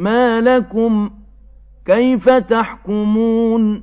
ما لكم كيف تحكمون